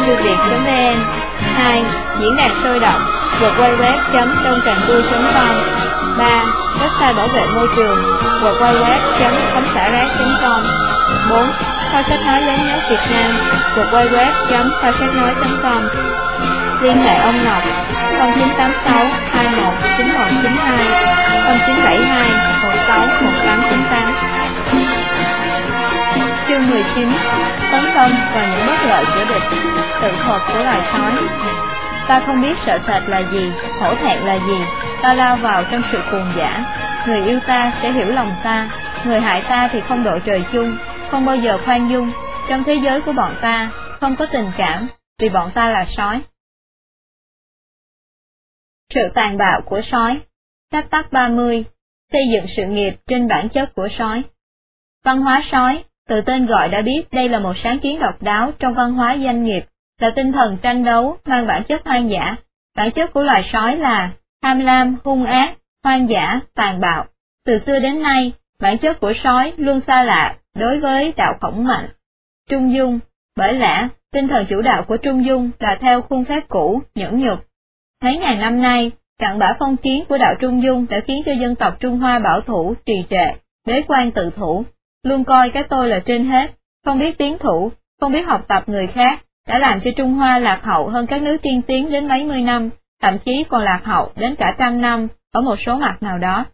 www.gia-sư-việt.vn 2. Diễn đàn sôi động, www.trongcànvui.com 3. Website bảo vệ môi trường, www.phóngsảrác.com 4. Kho sách nói lớn nhất Việt Nam, www.khoisachnói.com Liên hệ ông Ngọc 0986 21 9192 0972 16 1898 Chương 19 Tấn công và những bất lợi của địch Tự thuật của loài sói Ta không biết sợ sệt là gì, hổ thẹn là gì Ta lao vào trong sự cuồng giả Người yêu ta sẽ hiểu lòng ta Người hại ta thì không độ trời chung Không bao giờ khoan dung Trong thế giới của bọn ta Không có tình cảm Vì bọn ta là sói sự tàn bạo của sói. Phép tắc 30. Xây dựng sự nghiệp trên bản chất của sói. Văn hóa sói, từ tên gọi đã biết đây là một sáng kiến độc đáo trong văn hóa doanh nghiệp, là tinh thần tranh đấu mang bản chất hoang dã. Bản chất của loài sói là tham lam, hung ác, hoang dã, tàn bạo. Từ xưa đến nay, bản chất của sói luôn xa lạ đối với đạo khổng mạnh. Trung dung, bởi lẽ, tinh thần chủ đạo của Trung dung là theo khuôn phép cũ, nhẫn nhục, Mấy ngàn năm nay, cặn bã phong kiến của đạo Trung Dung đã khiến cho dân tộc Trung Hoa bảo thủ, trì trệ, bế quan tự thủ, luôn coi cái tôi là trên hết, không biết tiến thủ, không biết học tập người khác, đã làm cho Trung Hoa lạc hậu hơn các nước tiên tiến đến mấy mươi năm, thậm chí còn lạc hậu đến cả trăm năm, ở một số mặt nào đó.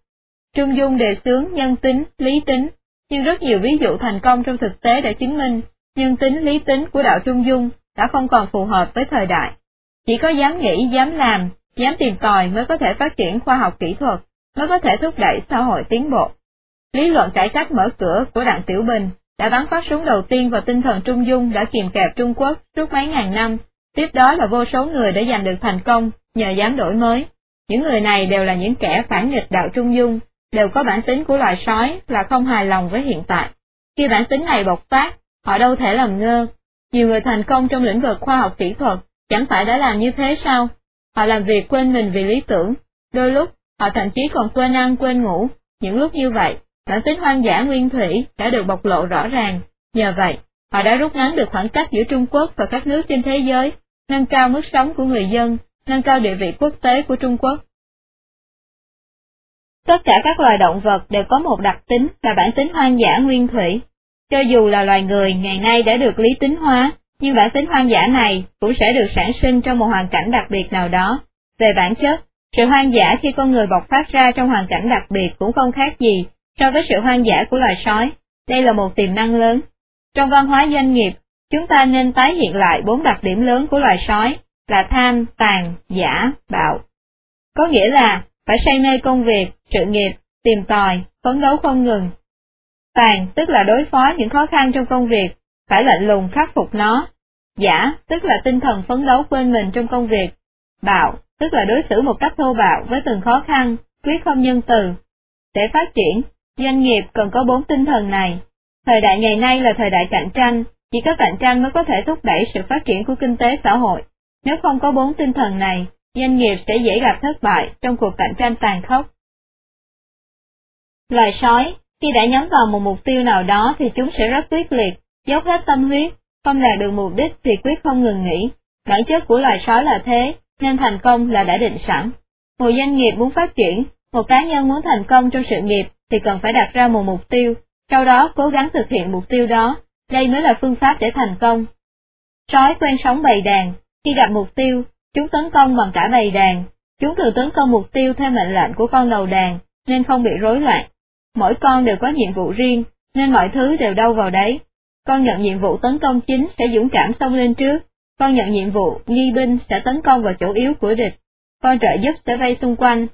Trung Dung đề xướng nhân tính, lý tính, nhưng rất nhiều ví dụ thành công trong thực tế đã chứng minh, nhân tính lý tính của đạo Trung Dung đã không còn phù hợp với thời đại. Chỉ có dám nghĩ, dám làm, dám tìm tòi mới có thể phát triển khoa học kỹ thuật, mới có thể thúc đẩy xã hội tiến bộ. Lý luận cải cách mở cửa của Đặng Tiểu Bình đã bắn phát súng đầu tiên vào tinh thần Trung Dung đã kiềm kẹp Trung Quốc suốt mấy ngàn năm, tiếp đó là vô số người đã giành được thành công nhờ dám đổi mới. Những người này đều là những kẻ phản nghịch đạo Trung Dung, đều có bản tính của loài sói là không hài lòng với hiện tại. Khi bản tính này bộc phát, họ đâu thể làm ngơ. Nhiều người thành công trong lĩnh vực khoa học kỹ thuật Chẳng phải đã làm như thế sao? Họ làm việc quên mình vì lý tưởng, đôi lúc họ thậm chí còn quên ăn quên ngủ, những lúc như vậy, bản tính hoang dã nguyên thủy đã được bộc lộ rõ ràng, nhờ vậy, họ đã rút ngắn được khoảng cách giữa Trung Quốc và các nước trên thế giới, nâng cao mức sống của người dân, nâng cao địa vị quốc tế của Trung Quốc. Tất cả các loài động vật đều có một đặc tính là bản tính hoang dã nguyên thủy. Cho dù là loài người ngày nay đã được lý tính hóa, nhưng bản tính hoang dã này cũng sẽ được sản sinh trong một hoàn cảnh đặc biệt nào đó. Về bản chất, sự hoang dã khi con người bộc phát ra trong hoàn cảnh đặc biệt cũng không khác gì so với sự hoang dã của loài sói. Đây là một tiềm năng lớn. Trong văn hóa doanh nghiệp, chúng ta nên tái hiện lại bốn đặc điểm lớn của loài sói là tham, tàn, giả, bạo. Có nghĩa là phải say mê công việc, sự nghiệp, tìm tòi, phấn đấu không ngừng. Tàn tức là đối phó những khó khăn trong công việc, phải lạnh lùng khắc phục nó. Giả, tức là tinh thần phấn đấu quên mình trong công việc. Bạo, tức là đối xử một cách thô bạo với từng khó khăn, quyết không nhân từ. Để phát triển, doanh nghiệp cần có bốn tinh thần này. Thời đại ngày nay là thời đại cạnh tranh, chỉ có cạnh tranh mới có thể thúc đẩy sự phát triển của kinh tế xã hội. Nếu không có bốn tinh thần này, doanh nghiệp sẽ dễ gặp thất bại trong cuộc cạnh tranh tàn khốc. Loài sói, khi đã nhắm vào một mục tiêu nào đó thì chúng sẽ rất quyết liệt, dốc hết tâm huyết, không đạt được mục đích thì quyết không ngừng nghỉ. Bản chất của loài sói là thế, nên thành công là đã định sẵn. Một doanh nghiệp muốn phát triển, một cá nhân muốn thành công trong sự nghiệp thì cần phải đặt ra một mục tiêu, sau đó cố gắng thực hiện mục tiêu đó, đây mới là phương pháp để thành công. Sói quen sống bầy đàn, khi gặp mục tiêu, chúng tấn công bằng cả bầy đàn, chúng thường tấn công mục tiêu theo mệnh lệnh của con đầu đàn, nên không bị rối loạn. Mỗi con đều có nhiệm vụ riêng, nên mọi thứ đều đâu vào đấy, con nhận nhiệm vụ tấn công chính sẽ dũng cảm xông lên trước, con nhận nhiệm vụ nghi binh sẽ tấn công vào chỗ yếu của địch, con trợ giúp sẽ vây xung quanh,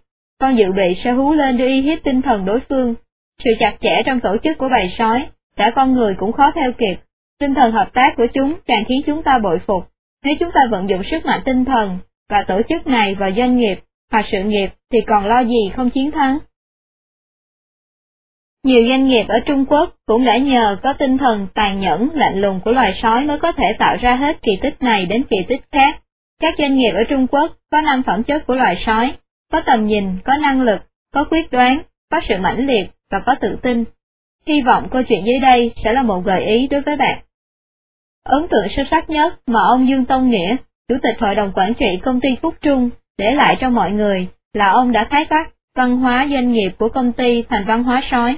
con dự bị sẽ hú lên để uy hiếp tinh thần đối phương. Sự chặt chẽ trong tổ chức của bầy sói, cả con người cũng khó theo kịp, tinh thần hợp tác của chúng càng khiến chúng ta bội phục. Nếu chúng ta vận dụng sức mạnh tinh thần và tổ chức này vào doanh nghiệp hoặc sự nghiệp thì còn lo gì không chiến thắng. Nhiều doanh nghiệp ở Trung Quốc cũng đã nhờ có tinh thần tàn nhẫn lạnh lùng của loài sói mới có thể tạo ra hết kỳ tích này đến kỳ tích khác. Các doanh nghiệp ở Trung Quốc có năm phẩm chất của loài sói, có tầm nhìn, có năng lực, có quyết đoán, có sự mãnh liệt và có tự tin. Hy vọng câu chuyện dưới đây sẽ là một gợi ý đối với bạn. Ấn tượng sâu sắc nhất mà ông Dương Tông Nghĩa, Chủ tịch Hội đồng Quản trị Công ty Phúc Trung, để lại cho mọi người là ông đã khái phát văn hóa doanh nghiệp của công ty thành văn hóa sói.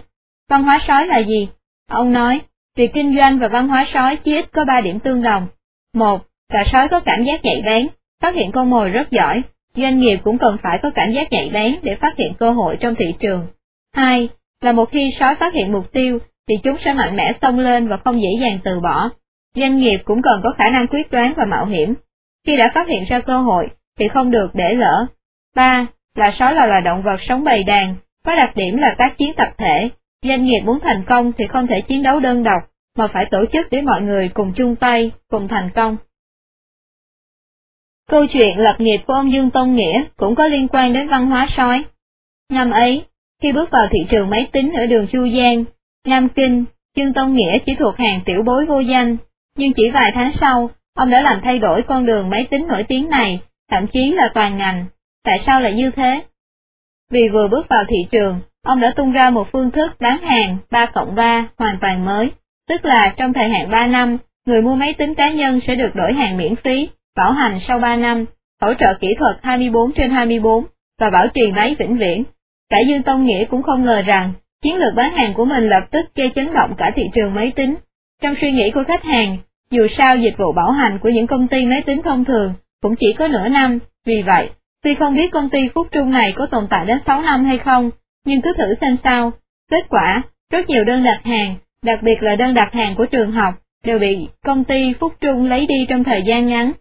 Văn hóa sói là gì? Ông nói, việc kinh doanh và văn hóa sói chỉ ít có ba điểm tương đồng. Một, cả sói có cảm giác nhạy bén, phát hiện con mồi rất giỏi, doanh nghiệp cũng cần phải có cảm giác nhạy bén để phát hiện cơ hội trong thị trường. Hai, là một khi sói phát hiện mục tiêu, thì chúng sẽ mạnh mẽ xông lên và không dễ dàng từ bỏ. Doanh nghiệp cũng cần có khả năng quyết đoán và mạo hiểm. Khi đã phát hiện ra cơ hội, thì không được để lỡ. Ba, là sói là loài động vật sống bầy đàn, có đặc điểm là tác chiến tập thể. Doanh nghiệp muốn thành công thì không thể chiến đấu đơn độc, mà phải tổ chức để mọi người cùng chung tay, cùng thành công. Câu chuyện lập nghiệp của ông Dương Tông Nghĩa cũng có liên quan đến văn hóa sói. Năm ấy, khi bước vào thị trường máy tính ở đường Chu Giang, Nam Kinh, Dương Tông Nghĩa chỉ thuộc hàng tiểu bối vô danh, nhưng chỉ vài tháng sau, ông đã làm thay đổi con đường máy tính nổi tiếng này, thậm chí là toàn ngành. Tại sao lại như thế? Vì vừa bước vào thị trường, ông đã tung ra một phương thức bán hàng 3 cộng 3 hoàn toàn mới, tức là trong thời hạn 3 năm, người mua máy tính cá nhân sẽ được đổi hàng miễn phí, bảo hành sau 3 năm, hỗ trợ kỹ thuật 24 trên 24 và bảo trì máy vĩnh viễn. Cả Dương Tông Nghĩa cũng không ngờ rằng, chiến lược bán hàng của mình lập tức gây chấn động cả thị trường máy tính. Trong suy nghĩ của khách hàng, dù sao dịch vụ bảo hành của những công ty máy tính thông thường cũng chỉ có nửa năm, vì vậy, tuy không biết công ty Phúc Trung này có tồn tại đến 6 năm hay không, nhưng cứ thử xem sao. Kết quả, rất nhiều đơn đặt hàng, đặc biệt là đơn đặt hàng của trường học, đều bị công ty Phúc Trung lấy đi trong thời gian ngắn.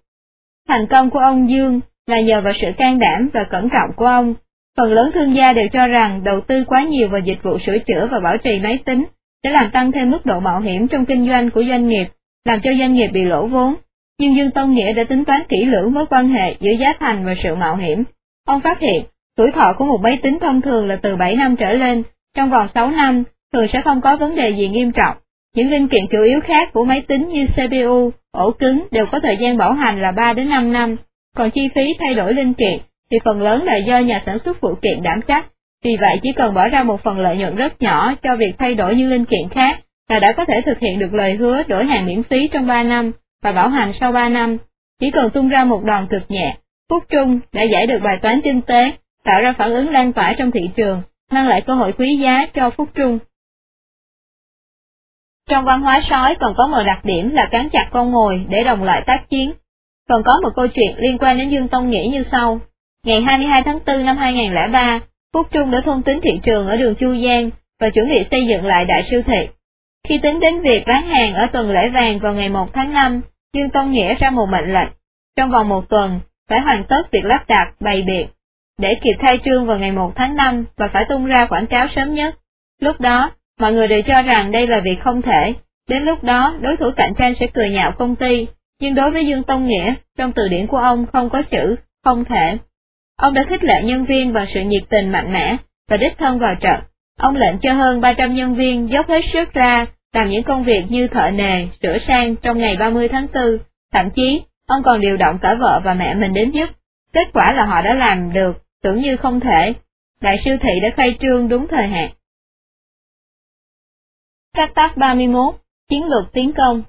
Thành công của ông Dương là nhờ vào sự can đảm và cẩn trọng của ông. Phần lớn thương gia đều cho rằng đầu tư quá nhiều vào dịch vụ sửa chữa và bảo trì máy tính sẽ làm tăng thêm mức độ mạo hiểm trong kinh doanh của doanh nghiệp, làm cho doanh nghiệp bị lỗ vốn. Nhưng Dương Tông Nghĩa đã tính toán kỹ lưỡng mối quan hệ giữa giá thành và sự mạo hiểm. Ông phát hiện, tuổi thọ của một máy tính thông thường là từ 7 năm trở lên, trong vòng 6 năm, thường sẽ không có vấn đề gì nghiêm trọng. Những linh kiện chủ yếu khác của máy tính như CPU, ổ cứng đều có thời gian bảo hành là 3 đến 5 năm, còn chi phí thay đổi linh kiện thì phần lớn là do nhà sản xuất phụ kiện đảm trách, vì vậy chỉ cần bỏ ra một phần lợi nhuận rất nhỏ cho việc thay đổi những linh kiện khác là đã có thể thực hiện được lời hứa đổi hàng miễn phí trong 3 năm và bảo hành sau 3 năm. Chỉ cần tung ra một đòn cực nhẹ, Phúc Trung đã giải được bài toán kinh tế, tạo ra phản ứng lan tỏa trong thị trường, mang lại cơ hội quý giá cho Phúc Trung. Trong văn hóa sói còn có một đặc điểm là cắn chặt con mồi để đồng loại tác chiến. Còn có một câu chuyện liên quan đến Dương Tông Nghĩa như sau. Ngày 22 tháng 4 năm 2003, Phúc Trung đã thông tính thị trường ở đường Chu Giang và chuẩn bị xây dựng lại đại siêu thị. Khi tính đến việc bán hàng ở tuần lễ vàng vào ngày 1 tháng 5, Dương Tông Nghĩa ra một mệnh lệnh, trong vòng một tuần, phải hoàn tất việc lắp đặt, bày biện, để kịp khai trương vào ngày 1 tháng 5 và phải tung ra quảng cáo sớm nhất. Lúc đó, mọi người đều cho rằng đây là việc không thể, đến lúc đó đối thủ cạnh tranh sẽ cười nhạo công ty, nhưng đối với Dương Tông Nghĩa, trong từ điển của ông không có chữ, không thể. Ông đã khích lệ nhân viên bằng sự nhiệt tình mạnh mẽ, và đích thân vào trận. Ông lệnh cho hơn 300 nhân viên dốc hết sức ra, làm những công việc như thợ nề, sửa sang trong ngày 30 tháng 4, thậm chí, ông còn điều động cả vợ và mẹ mình đến giúp. Kết quả là họ đã làm được, tưởng như không thể. Đại siêu thị đã khai trương đúng thời hạn. Phép tắc 31. Chiến lược tiến công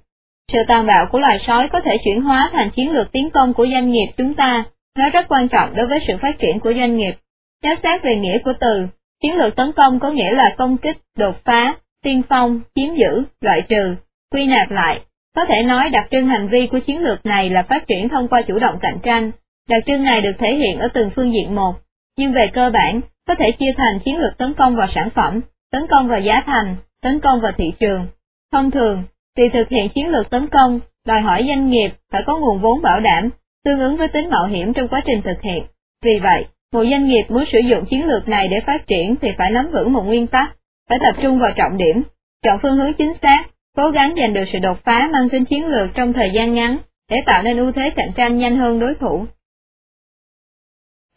Sự tàn bạo của loài sói có thể chuyển hóa thành chiến lược tiến công của doanh nghiệp chúng ta, nó rất quan trọng đối với sự phát triển của doanh nghiệp. Nếu xét về nghĩa của từ, chiến lược tấn công có nghĩa là công kích, đột phá, tiên phong, chiếm giữ, loại trừ, quy nạp lại. Có thể nói đặc trưng hành vi của chiến lược này là phát triển thông qua chủ động cạnh tranh. Đặc trưng này được thể hiện ở từng phương diện một, nhưng về cơ bản, có thể chia thành chiến lược tấn công vào sản phẩm, tấn công vào giá thành, tấn công vào thị trường. Thông thường, việc thực hiện chiến lược tấn công đòi hỏi doanh nghiệp phải có nguồn vốn bảo đảm, tương ứng với tính mạo hiểm trong quá trình thực hiện. Vì vậy, một doanh nghiệp muốn sử dụng chiến lược này để phát triển thì phải nắm vững một nguyên tắc, phải tập trung vào trọng điểm, chọn phương hướng chính xác, cố gắng giành được sự đột phá mang tính chiến lược trong thời gian ngắn, để tạo nên ưu thế cạnh tranh nhanh hơn đối thủ.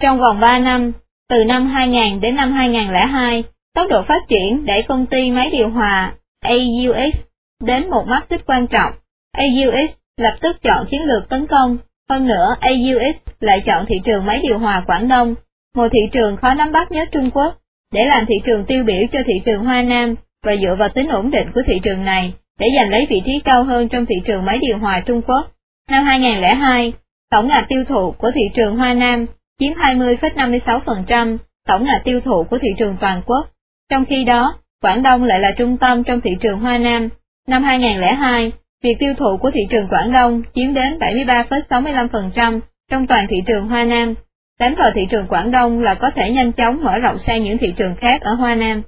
Trong vòng 3 năm, từ năm 2000 đến năm 2002, tốc độ phát triển đẩy công ty máy điều hòa AUX đến một mắt xích quan trọng. AUX lập tức chọn chiến lược tấn công, Hơn nữa, AUX lại chọn thị trường máy điều hòa Quảng Đông, một thị trường khó nắm bắt nhất Trung Quốc, để làm thị trường tiêu biểu cho thị trường Hoa Nam và dựa vào tính ổn định của thị trường này để giành lấy vị trí cao hơn trong thị trường máy điều hòa Trung Quốc. Năm 2002, tổng ngạch tiêu thụ của thị trường Hoa Nam chiếm 20,56% tổng ngạch tiêu thụ của thị trường toàn quốc. Trong khi đó, Quảng Đông lại là trung tâm trong thị trường Hoa Nam. Năm 2002, việc tiêu thụ của thị trường Quảng Đông chiếm đến 73,65% trong toàn thị trường Hoa Nam. Đánh vào thị trường Quảng Đông là có thể nhanh chóng mở rộng sang những thị trường khác ở Hoa Nam.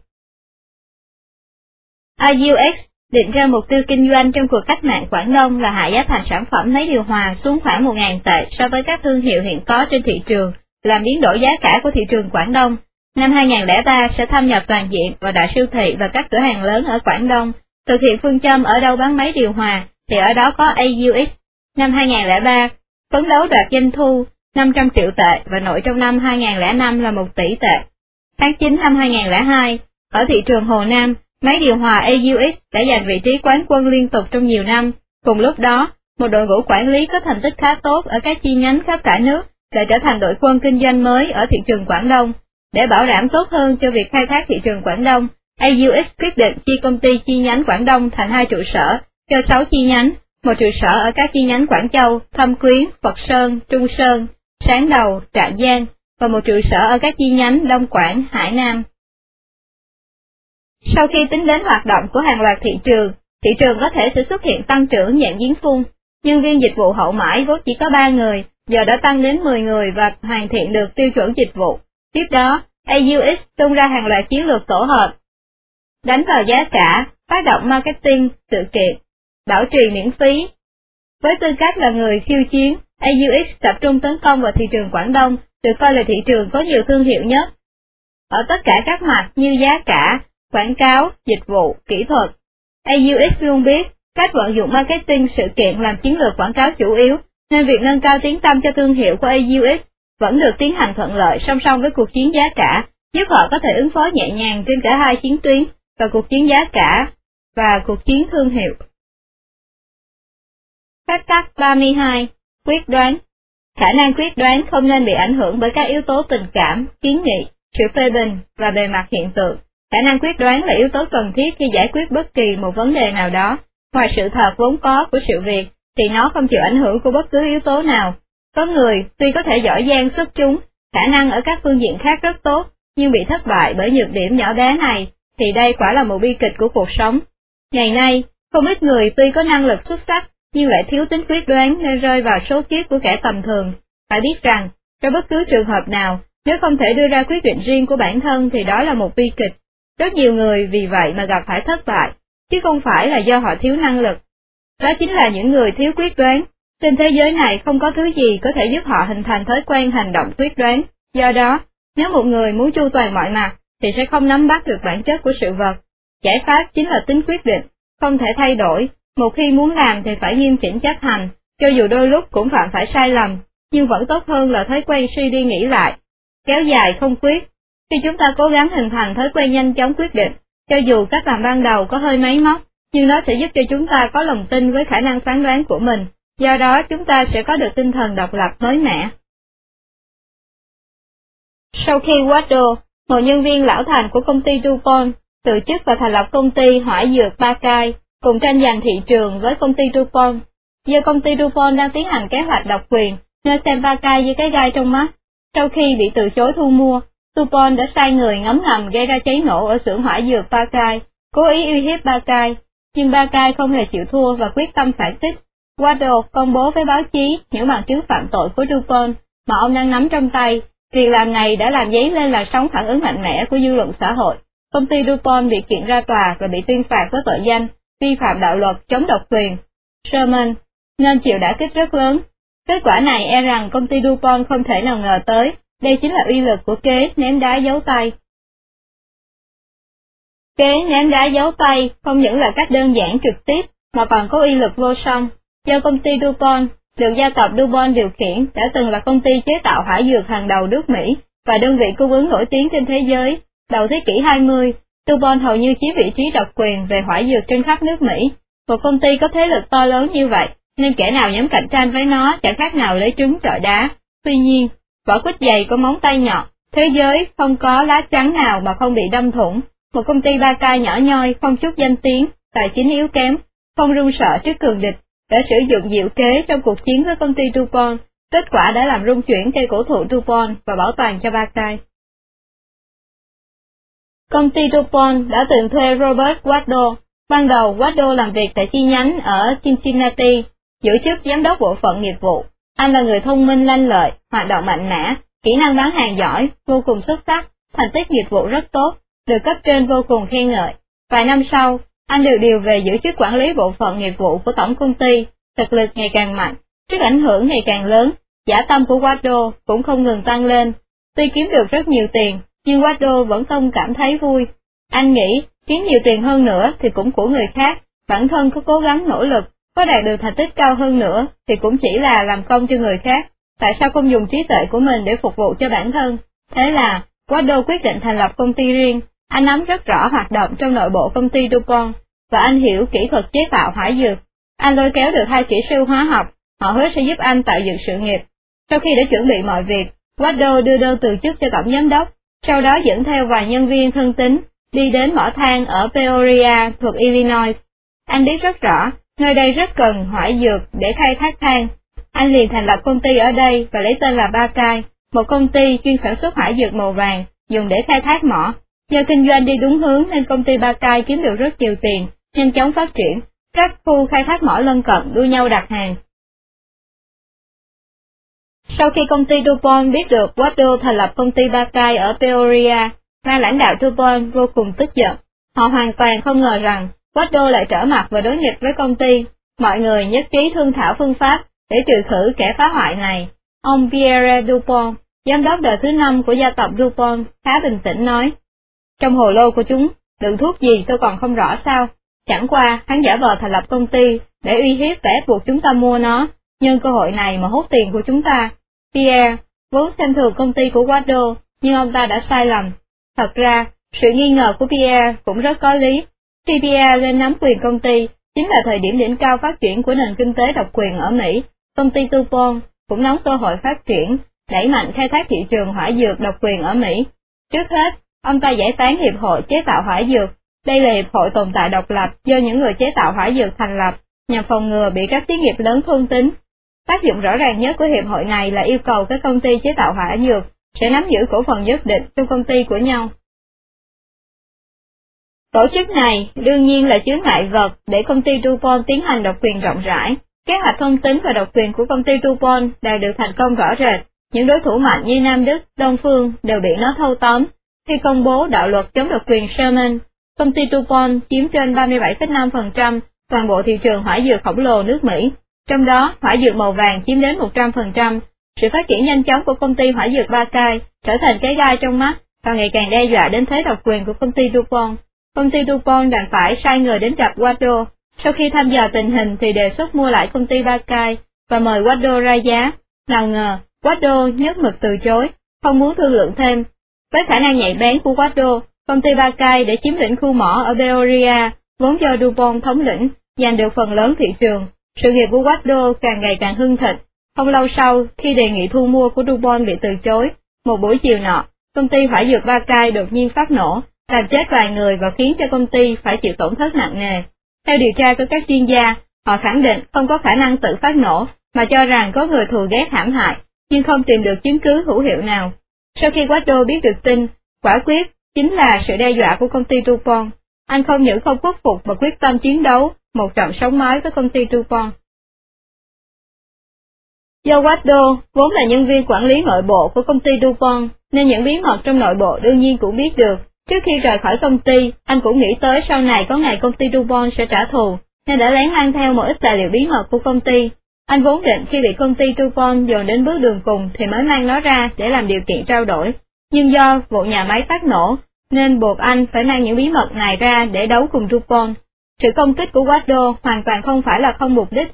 IUX định ra mục tiêu kinh doanh trong cuộc cách mạng Quảng Đông là hạ giá thành sản phẩm máy điều hòa xuống khoảng 1.000 tệ so với các thương hiệu hiện có trên thị trường, làm biến đổi giá cả của thị trường Quảng Đông. Năm 2003 sẽ thâm nhập toàn diện vào đại siêu thị và các cửa hàng lớn ở Quảng Đông, thực hiện phương châm ở đâu bán máy điều hòa thì ở đó có AUX. Năm 2003, phấn đấu đạt doanh thu 500 triệu tệ và nội trong năm 2005 là 1 tỷ tệ. Tháng 9 năm 2002, ở thị trường Hồ Nam, máy điều hòa AUX đã giành vị trí quán quân liên tục trong nhiều năm. Cùng lúc đó, một đội ngũ quản lý có thành tích khá tốt ở các chi nhánh khắp cả nước lại trở thành đội quân kinh doanh mới ở thị trường Quảng Đông. Để bảo đảm tốt hơn cho việc khai thác thị trường Quảng Đông, AUX quyết định chia công ty chi nhánh Quảng Đông thành hai trụ sở, cho 6 chi nhánh, một trụ sở ở các chi nhánh Quảng Châu, Thâm Quyến, Phật Sơn, Trung Sơn, Sáng Đầu, Trạm Giang, và một trụ sở ở các chi nhánh Đông Quảng, Hải Nam. Sau khi tính đến hoạt động của hàng loạt thị trường, thị trường có thể sẽ xuất hiện tăng trưởng dạng giếng phun. Nhân viên dịch vụ hậu mãi vốn chỉ có 3 người, giờ đã tăng đến 10 người và hoàn thiện được tiêu chuẩn dịch vụ. Tiếp đó, AUX tung ra hàng loạt chiến lược tổ hợp, đánh vào giá cả, phát động marketing, sự kiện, bảo trì miễn phí. Với tư cách là người khiêu chiến, AUX tập trung tấn công vào thị trường Quảng Đông, được coi là thị trường có nhiều thương hiệu nhất. Ở tất cả các mặt như giá cả, quảng cáo, dịch vụ, kỹ thuật, AUX luôn biết cách vận dụng marketing sự kiện làm chiến lược quảng cáo chủ yếu, nên việc nâng cao tiếng tâm cho thương hiệu của AUX vẫn được tiến hành thuận lợi song song với cuộc chiến giá cả, giúp họ có thể ứng phó nhẹ nhàng trên cả hai chiến tuyến và cuộc chiến giá cả và cuộc chiến thương hiệu. Phép tắc 32. Quyết đoán Khả năng quyết đoán không nên bị ảnh hưởng bởi các yếu tố tình cảm, kiến nghị, sự phê bình và bề mặt hiện tượng. Khả năng quyết đoán là yếu tố cần thiết khi giải quyết bất kỳ một vấn đề nào đó. Ngoài sự thật vốn có của sự việc, thì nó không chịu ảnh hưởng của bất cứ yếu tố nào. Có người, tuy có thể giỏi giang xuất chúng, khả năng ở các phương diện khác rất tốt, nhưng bị thất bại bởi nhược điểm nhỏ bé này, thì đây quả là một bi kịch của cuộc sống. Ngày nay, không ít người tuy có năng lực xuất sắc, nhưng lại thiếu tính quyết đoán nên rơi vào số kiếp của kẻ tầm thường. Phải biết rằng, trong bất cứ trường hợp nào, nếu không thể đưa ra quyết định riêng của bản thân thì đó là một bi kịch. Rất nhiều người vì vậy mà gặp phải thất bại, chứ không phải là do họ thiếu năng lực. Đó chính là những người thiếu quyết đoán. Trên thế giới này không có thứ gì có thể giúp họ hình thành thói quen hành động quyết đoán. Do đó, nếu một người muốn chu toàn mọi mặt, thì sẽ không nắm bắt được bản chất của sự vật. Giải pháp chính là tính quyết định, không thể thay đổi, một khi muốn làm thì phải nghiêm chỉnh chấp hành, cho dù đôi lúc cũng phạm phải sai lầm, nhưng vẫn tốt hơn là thói quen suy đi nghĩ lại, kéo dài không quyết. Khi chúng ta cố gắng hình thành thói quen nhanh chóng quyết định, cho dù cách làm ban đầu có hơi máy móc, nhưng nó sẽ giúp cho chúng ta có lòng tin với khả năng phán đoán của mình, do đó chúng ta sẽ có được tinh thần độc lập mới mẻ. Sau khi Waddle, một nhân viên lão thành của công ty DuPont, từ chức và thành lập công ty hỏa dược Ba Cai, cùng tranh giành thị trường với công ty DuPont. Do công ty DuPont đang tiến hành kế hoạch độc quyền, nên xem Ba Cai như cái gai trong mắt. Sau khi bị từ chối thu mua, DuPont đã sai người ngấm ngầm gây ra cháy nổ ở xưởng hỏa dược Ba Cai, cố ý uy hiếp Ba Cai, nhưng Ba Cai không hề chịu thua và quyết tâm phản kích. Waddle công bố với báo chí những bằng chứng phạm tội của DuPont mà ông đang nắm trong tay. Việc làm này đã làm dấy lên làn sóng phản ứng mạnh mẽ của dư luận xã hội. Công ty DuPont bị kiện ra tòa và bị tuyên phạt với tội danh vi phạm đạo luật chống độc quyền. Sherman nên chịu đả kích rất lớn. Kết quả này e rằng công ty DuPont không thể nào ngờ tới, đây chính là uy lực của kế ném đá giấu tay. Kế ném đá giấu tay không những là cách đơn giản trực tiếp, mà còn có uy lực vô song. Do công ty DuPont, được gia tộc DuPont điều khiển, đã từng là công ty chế tạo hỏa dược hàng đầu nước Mỹ, và đơn vị cung ứng nổi tiếng trên thế giới. Đầu thế kỷ 20, DuPont hầu như chiếm vị trí độc quyền về hỏa dược trên khắp nước Mỹ. Một công ty có thế lực to lớn như vậy, nên kẻ nào dám cạnh tranh với nó chẳng khác nào lấy trứng trọi đá. Tuy nhiên, vỏ quýt dày có móng tay nhọn, thế giới không có lá trắng nào mà không bị đâm thủng. Một công ty ba ca nhỏ nhoi, không chút danh tiếng, tài chính yếu kém, không run sợ trước cường địch, đã sử dụng diệu kế trong cuộc chiến với công ty DuPont, kết quả đã làm rung chuyển cây cổ thụ DuPont và bảo toàn cho ba cai. Công ty DuPont đã từng thuê Robert Wado. Ban đầu Wado làm việc tại chi nhánh ở Cincinnati, giữ chức giám đốc bộ phận nghiệp vụ. Anh là người thông minh lanh lợi, hoạt động mạnh mẽ, kỹ năng bán hàng giỏi, vô cùng xuất sắc, thành tích nghiệp vụ rất tốt, được cấp trên vô cùng khen ngợi. Vài năm sau, anh được điều về giữ chức quản lý bộ phận nghiệp vụ của tổng công ty, thực lực ngày càng mạnh, trước ảnh hưởng ngày càng lớn, giả tâm của Wado cũng không ngừng tăng lên. Tuy kiếm được rất nhiều tiền, nhưng Wado vẫn không cảm thấy vui. Anh nghĩ, kiếm nhiều tiền hơn nữa thì cũng của người khác, bản thân có cố gắng nỗ lực, có đạt được thành tích cao hơn nữa thì cũng chỉ là làm công cho người khác, tại sao không dùng trí tuệ của mình để phục vụ cho bản thân? Thế là, Wado quyết định thành lập công ty riêng, anh nắm rất rõ hoạt động trong nội bộ công ty DuPont, và anh hiểu kỹ thuật chế tạo hỏa dược. Anh lôi kéo được hai kỹ sư hóa học, họ hứa sẽ giúp anh tạo dựng sự nghiệp. Sau khi đã chuẩn bị mọi việc, Wado đưa đơn từ chức cho tổng giám đốc, sau đó dẫn theo vài nhân viên thân tín, đi đến mỏ than ở Peoria thuộc Illinois. Anh biết rất rõ, nơi đây rất cần hỏa dược để khai thác than. Anh liền thành lập công ty ở đây và lấy tên là Ba Cai, một công ty chuyên sản xuất hỏa dược màu vàng, dùng để khai thác mỏ. Do kinh doanh đi đúng hướng nên công ty Ba Cai kiếm được rất nhiều tiền, nhanh chóng phát triển, các khu khai thác mỏ lân cận đua nhau đặt hàng. Sau khi công ty DuPont biết được Wado thành lập công ty Ba Cai ở Peoria, ban lãnh đạo DuPont vô cùng tức giận. Họ hoàn toàn không ngờ rằng Wado lại trở mặt và đối nghịch với công ty. Mọi người nhất trí thương thảo phương pháp để trừ khử kẻ phá hoại này. Ông Pierre Dupont, giám đốc đời thứ năm của gia tộc Dupont, khá bình tĩnh nói. Trong hồ lô của chúng, đựng thuốc gì tôi còn không rõ sao. Chẳng qua, hắn giả vờ thành lập công ty, để uy hiếp và ép buộc chúng ta mua nó, nhân cơ hội này mà hút tiền của chúng ta. Pierre, vốn xem thường công ty của Wado, nhưng ông ta đã sai lầm. Thật ra, sự nghi ngờ của Pierre cũng rất có lý. Khi Pierre lên nắm quyền công ty, chính là thời điểm đỉnh cao phát triển của nền kinh tế độc quyền ở Mỹ. Công ty Tupon cũng nắm cơ hội phát triển, đẩy mạnh khai thác thị trường hỏa dược độc quyền ở Mỹ. Trước hết, ông ta giải tán Hiệp hội chế tạo hỏa dược. Đây là hiệp hội tồn tại độc lập do những người chế tạo hỏa dược thành lập, nhằm phòng ngừa bị các xí nghiệp lớn thôn tính. Tác dụng rõ ràng nhất của hiệp hội này là yêu cầu các công ty chế tạo hỏa dược sẽ nắm giữ cổ phần nhất định trong công ty của nhau. Tổ chức này đương nhiên là chứa ngại vật để công ty DuPont tiến hành độc quyền rộng rãi. Kế hoạch thông tính và độc quyền của công ty DuPont đã được thành công rõ rệt. Những đối thủ mạnh như Nam Đức, Đông Phương đều bị nó thâu tóm. Khi công bố đạo luật chống độc quyền Sherman, công ty DuPont chiếm trên 37,5% toàn bộ thị trường hỏa dược khổng lồ nước Mỹ. Trong đó, hỏa dược màu vàng chiếm đến 100%. Sự phát triển nhanh chóng của công ty hỏa dược Bacai trở thành cái gai trong mắt và ngày càng đe dọa đến thế độc quyền của công ty DuPont. Công ty DuPont đành phải sai người đến gặp Wado. Sau khi thăm dò tình hình thì đề xuất mua lại công ty Bacai và mời Wado ra giá. Nào ngờ, Wado nhất mực từ chối, không muốn thương lượng thêm. Với khả năng nhạy bén của Wado, công ty Bacai đã để chiếm lĩnh khu mỏ ở Peoria, vốn do DuPont thống lĩnh, giành được phần lớn thị trường. Sự nghiệp của Wado càng ngày càng hưng thịnh. Không lâu sau, khi đề nghị thu mua của DuPont bị từ chối, một buổi chiều nọ, công ty hỏa dược Bacai đột nhiên phát nổ, làm chết vài người và khiến cho công ty phải chịu tổn thất nặng nề. Theo điều tra của các chuyên gia, họ khẳng định không có khả năng tự phát nổ, mà cho rằng có người thù ghét hãm hại, nhưng không tìm được chứng cứ hữu hiệu nào. Sau khi Guado biết được tin, quả quyết chính là sự đe dọa của công ty DuPont. Anh không những không khuất phục mà quyết tâm chiến đấu một trận sống mới với công ty DuPont. Do Guado vốn là nhân viên quản lý nội bộ của công ty DuPont, nên những bí mật trong nội bộ đương nhiên cũng biết được. Trước khi rời khỏi công ty, anh cũng nghĩ tới sau này có ngày công ty DuPont sẽ trả thù, nên đã lén mang theo một ít tài liệu bí mật của công ty. Anh vốn định khi bị công ty Tupon dồn đến bước đường cùng thì mới mang nó ra để làm điều kiện trao đổi. Nhưng do vụ nhà máy phát nổ, nên buộc anh phải mang những bí mật này ra để đấu cùng Tupon. Sự công kích của Guado hoàn toàn không phải là không mục đích.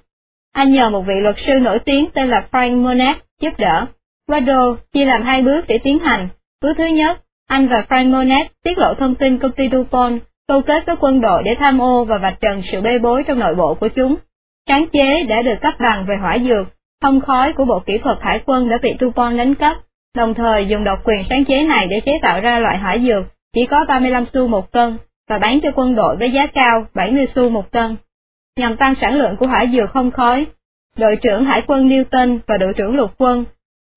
Anh nhờ một vị luật sư nổi tiếng tên là Frank Monet giúp đỡ. Guado chia làm hai bước để tiến hành. Bước thứ nhất, anh và Frank Monet tiết lộ thông tin công ty DuPont câu kết với quân đội để tham ô và vạch trần sự bê bối trong nội bộ của chúng sáng chế đã được cấp bằng về hỏa dược, thông khói của Bộ Kỹ thuật Hải quân đã bị DuPont đánh cắp, đồng thời dùng độc quyền sáng chế này để chế tạo ra loại hỏa dược chỉ có 35 xu một cân và bán cho quân đội với giá cao 70 xu một cân. Nhằm tăng sản lượng của hỏa dược không khói, đội trưởng Hải quân Newton và đội trưởng lục quân,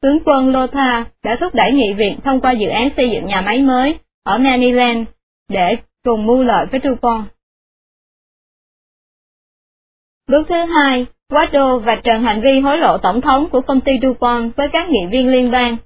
tướng quân Lothar đã thúc đẩy nghị viện thông qua dự án xây dựng nhà máy mới ở Maryland để cùng mưu lợi với DuPont. Bước thứ hai, Wado và trần hành vi hối lộ tổng thống của công ty DuPont với các nghị viên liên bang.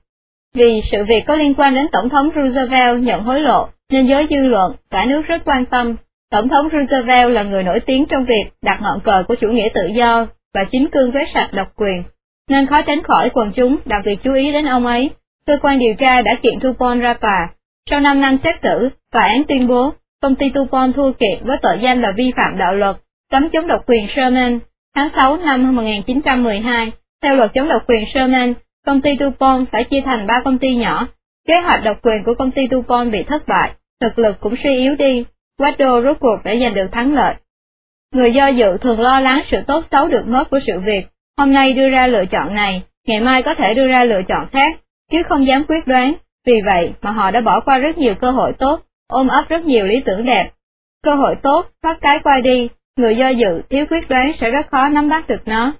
Vì sự việc có liên quan đến Tổng thống Roosevelt nhận hối lộ, nên giới dư luận, cả nước rất quan tâm. Tổng thống Roosevelt là người nổi tiếng trong việc đặt ngọn cờ của chủ nghĩa tự do và chính cương quét sạch độc quyền, nên khó tránh khỏi quần chúng đặc biệt chú ý đến ông ấy. Cơ quan điều tra đã kiện DuPont ra tòa. Sau 5 năm xét xử, tòa án tuyên bố công ty DuPont thua kiện với tội danh là vi phạm đạo luật, cấm chống độc quyền Sherman. Tháng 6 năm 1912, theo luật chống độc quyền Sherman, công ty DuPont phải chia thành ba công ty nhỏ. Kế hoạch độc quyền của công ty DuPont bị thất bại, thực lực cũng suy yếu đi. Waddell rốt cuộc đã giành được thắng lợi. Người do dự thường lo lắng sự tốt xấu được mất của sự việc, hôm nay đưa ra lựa chọn này, ngày mai có thể đưa ra lựa chọn khác, chứ không dám quyết đoán, vì vậy mà họ đã bỏ qua rất nhiều cơ hội tốt, ôm ấp rất nhiều lý tưởng đẹp. Cơ hội tốt, phát cái qua đi, người do dự, thiếu quyết đoán sẽ rất khó nắm bắt được nó.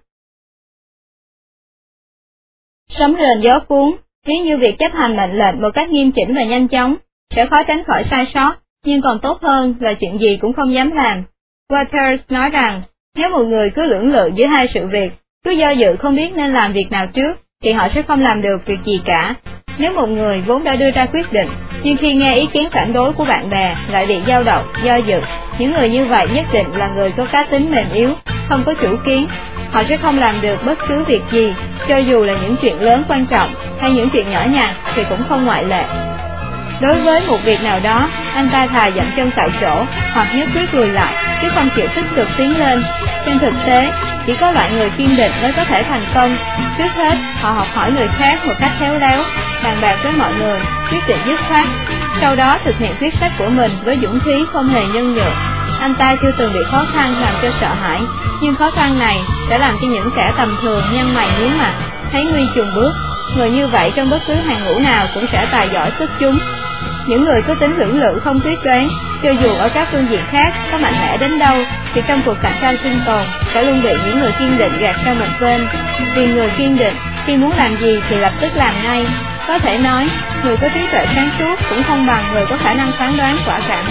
Sấm rền gió cuốn, nếu như việc chấp hành mệnh lệnh một cách nghiêm chỉnh và nhanh chóng, sẽ khó tránh khỏi sai sót, nhưng còn tốt hơn là chuyện gì cũng không dám làm. Waters nói rằng, nếu một người cứ lưỡng lự giữa hai sự việc, cứ do dự không biết nên làm việc nào trước, thì họ sẽ không làm được việc gì cả. Nếu một người vốn đã đưa ra quyết định, nhưng khi nghe ý kiến phản đối của bạn bè lại bị dao động, do dự, những người như vậy nhất định là người có cá tính mềm yếu, không có chủ kiến. Họ sẽ không làm được bất cứ việc gì, cho dù là những chuyện lớn quan trọng hay những chuyện nhỏ nhặt thì cũng không ngoại lệ. Đối với một việc nào đó, anh ta thà dậm chân tại chỗ hoặc nhất quyết lùi lại, chứ không chịu tích cực tiến lên. Trên thực tế, chỉ có loại người kiên định mới có thể thành công. Trước hết, họ học hỏi người khác một cách khéo léo, bàn bạc với mọi người, quyết định dứt khoát. Sau đó thực hiện quyết sách của mình với dũng khí không hề nhân nhượng. Anh ta chưa từng bị khó khăn làm cho sợ hãi, nhưng khó khăn này sẽ làm cho những kẻ tầm thường nhăn mày nhíu mặt, thấy nguy trùng bước. Người như vậy trong bất cứ hàng ngũ nào cũng sẽ tài giỏi xuất chúng, những người có tính lưỡng lự không quyết đoán, cho dù ở các phương diện khác có mạnh mẽ đến đâu, thì trong cuộc cạnh tranh sinh tồn sẽ luôn bị những người kiên định gạt sang một bên. Vì người kiên định, khi muốn làm gì thì lập tức làm ngay. Có thể nói, người có trí tuệ sáng suốt cũng không bằng người có khả năng phán đoán quả cảm.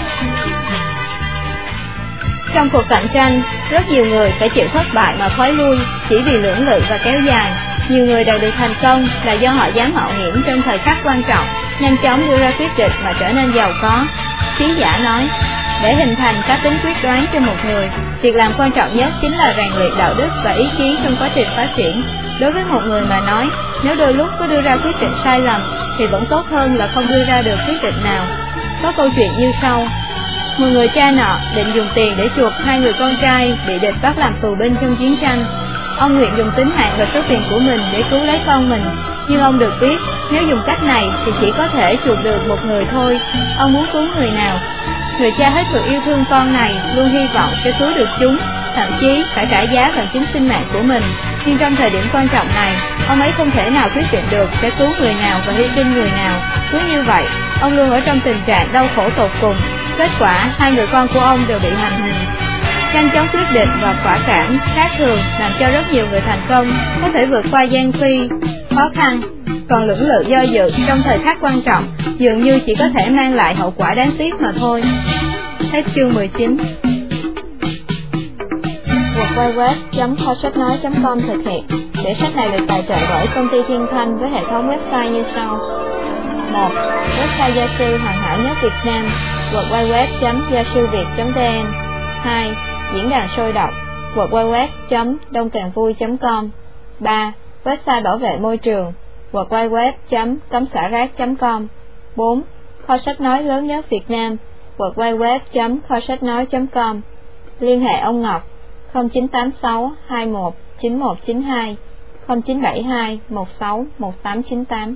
Trong cuộc cạnh tranh, rất nhiều người phải chịu thất bại mà khói lui chỉ vì lưỡng lự và kéo dài. Nhiều người đạt được thành công là do họ dám mạo hiểm trong thời khắc quan trọng nhanh chóng đưa ra quyết định mà trở nên giàu có. Trí giả nói, để hình thành cá tính quyết đoán cho một người, việc làm quan trọng nhất chính là rèn luyện đạo đức và ý chí trong quá trình phát triển. Đối với một người mà nói, nếu đôi lúc có đưa ra quyết định sai lầm, thì vẫn tốt hơn là không đưa ra được quyết định nào. Có câu chuyện như sau. Một người cha nọ định dùng tiền để chuộc hai người con trai bị địch bắt làm tù binh trong chiến tranh. Ông nguyện dùng tính mạng và số tiền của mình để cứu lấy con mình, nhưng ông được biết nếu dùng cách này thì chỉ có thể chuộc được một người thôi, ông muốn cứu người nào? Người cha hết sự yêu thương con này, luôn hy vọng sẽ cứu được chúng, thậm chí phải trả giá bằng chính sinh mạng của mình. Nhưng trong thời điểm quan trọng này, ông ấy không thể nào quyết định được sẽ cứu người nào và hy sinh người nào. Cứ như vậy, ông luôn ở trong tình trạng đau khổ tột cùng. Kết quả, hai người con của ông đều bị hành hình. Nhanh chóng quyết định và quả cảm khác thường làm cho rất nhiều người thành công có thể vượt qua gian phi, khó khăn còn lưỡng lự do dự trong thời khắc quan trọng, dường như chỉ có thể mang lại hậu quả đáng tiếc mà thôi. Hết chương 19 www.kho-sách-nói.com thực hiện để sách này được tài trợ bởi công ty Thiên Thanh với hệ thống website như sau 1. Website gia sư hoàn hảo nhất Việt Nam www.gia-sư-việt.vn 2. Diễn đàn sôi động www.đông-càng-vui.com 3. Website bảo vệ môi trường www.cấm xả rác.com 4. Kho sách nói lớn nhất Việt Nam, www.kho sách nói.com Liên hệ ông Ngọc 0986 21 9192 0972 16 1898